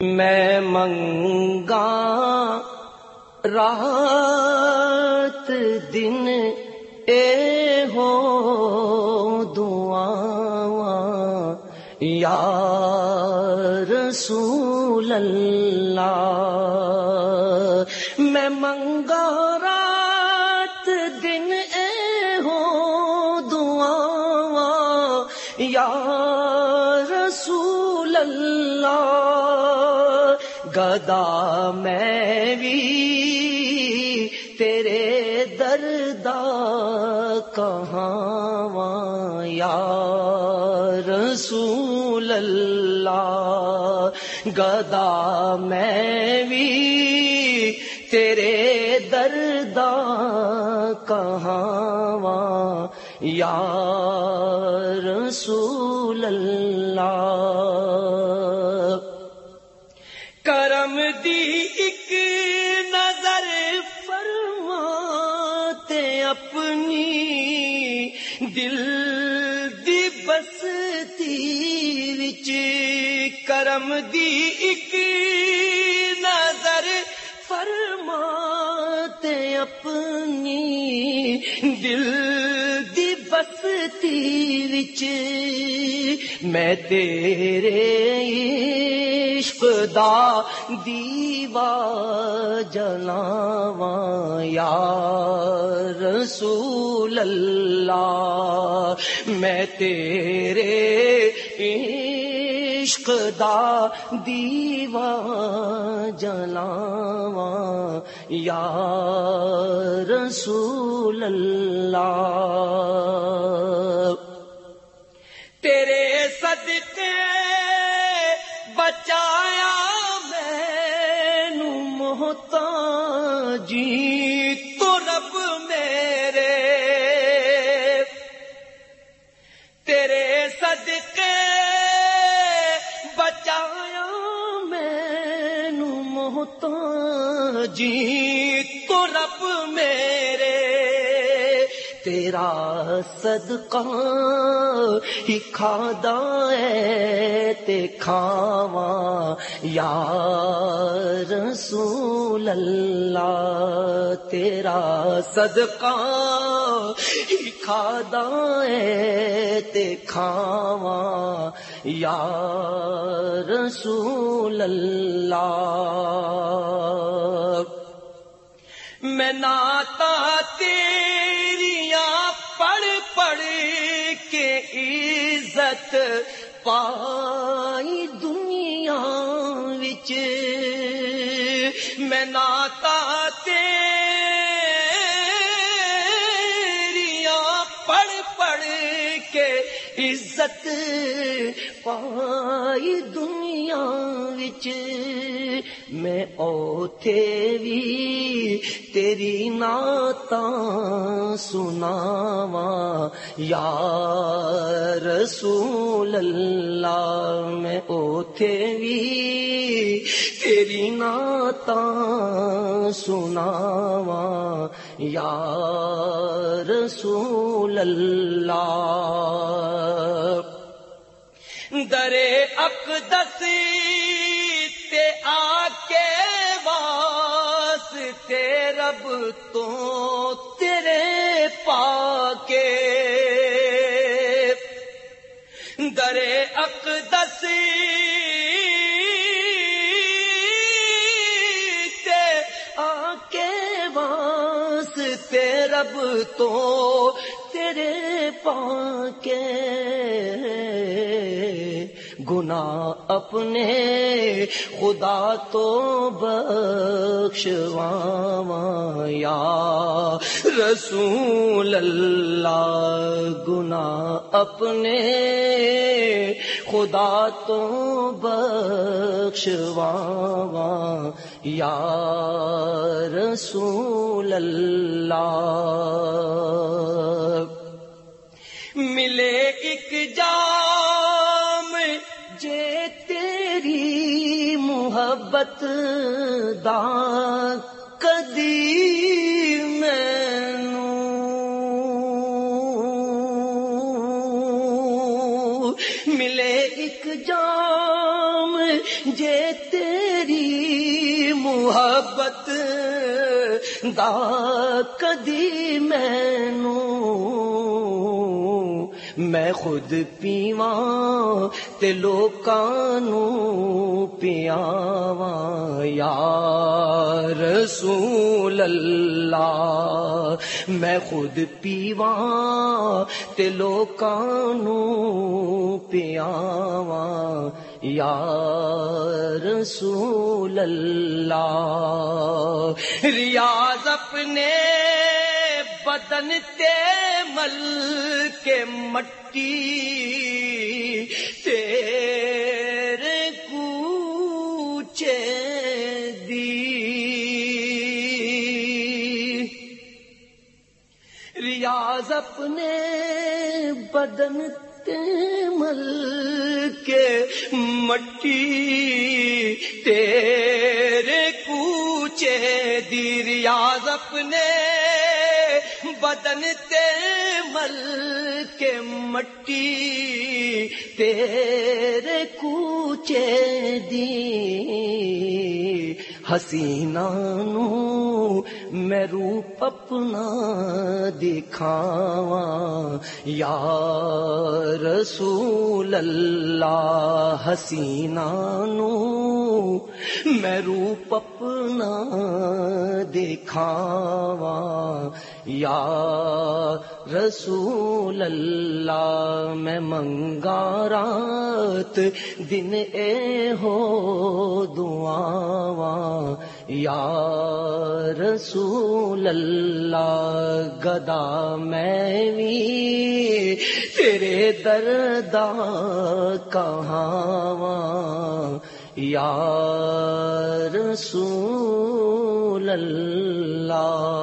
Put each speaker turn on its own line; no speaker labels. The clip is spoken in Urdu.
میں منگا رات دن اے ہو دعا یا رسول اللہ، میں منگا رات دن اے ہو دعا یا رسول اللہ گدا میں بھی تیرے دردا کہاں یا رسول اللہ؟ گدا میں بھی تیرے دردا کہاں یا رسول اللہ؟ دل دی بستی وچ کرم دی ایک نظر فرماتے اپنی۔ دل دی بستی وچ میں تیرے عشق دا دیوا جلاواں یا رسول اللہ، میں تیرے عشق دا دیوا جلاواں، یا رسول اللہ۔ تیرے صدقے بچایا میں محتاجی۔ جی کو رب میرے تیرا صدقہ ہی کھادا ہے۔ تے کھاواں یا رسول اللہ، تیرا صدقہ ہی کھادا تے کھاواں یا رسول اللہ۔ میں ناتا تیریاں پڑھ پڑھ کے عزت پائی دنیا وچ میں ناتا عزت پائی دنیا وچ۔ میں اوتھے بھی تیری نعتا سناواں۔ یا رسول اللہ، میں اوتھے بھی تیری نعتا سناواں۔ یا رسول اللہ۔ درے اقدس تے آ کے واسطے رب تو تیرے پاکے۔ درے اقدس تے آ کے واسطے رب تو تیرے پاں کے گنا اپنے خدا تو بخشواں یا رسول اللہ گنا اپنے خدا تو بخشواں یا رسول اللہ۔ ملے محبت دا کدی مینو ملے ایک جام جے تیری محبت دا کدی مینوں میں خود پیواں تے لوکاں نو پیاواں۔ یا رسول اللہ، میں خود پیواں تے لوکاں نو پیاواں۔ یا رسول اللہ، ریاض اپنے بدن تے مل کے مٹی تیرے کوچے دی۔ ریاض اپنے بدن تے مل کے مٹی تیرے کوچے دی۔ ریاض اپنے بدن مل کے مٹی تیرے کوچے دی۔ حسینہ میں روپ اپنا دکھاواں۔ یا رسول اللہ، حسینہ میں روپ اپنا دکھاواں، یا رسول اللہ، میں منگا رات دن اے ہو دعا یا رسول اللہ، گدا میں بھی تیرے دردا کہاں یا رسول اللہ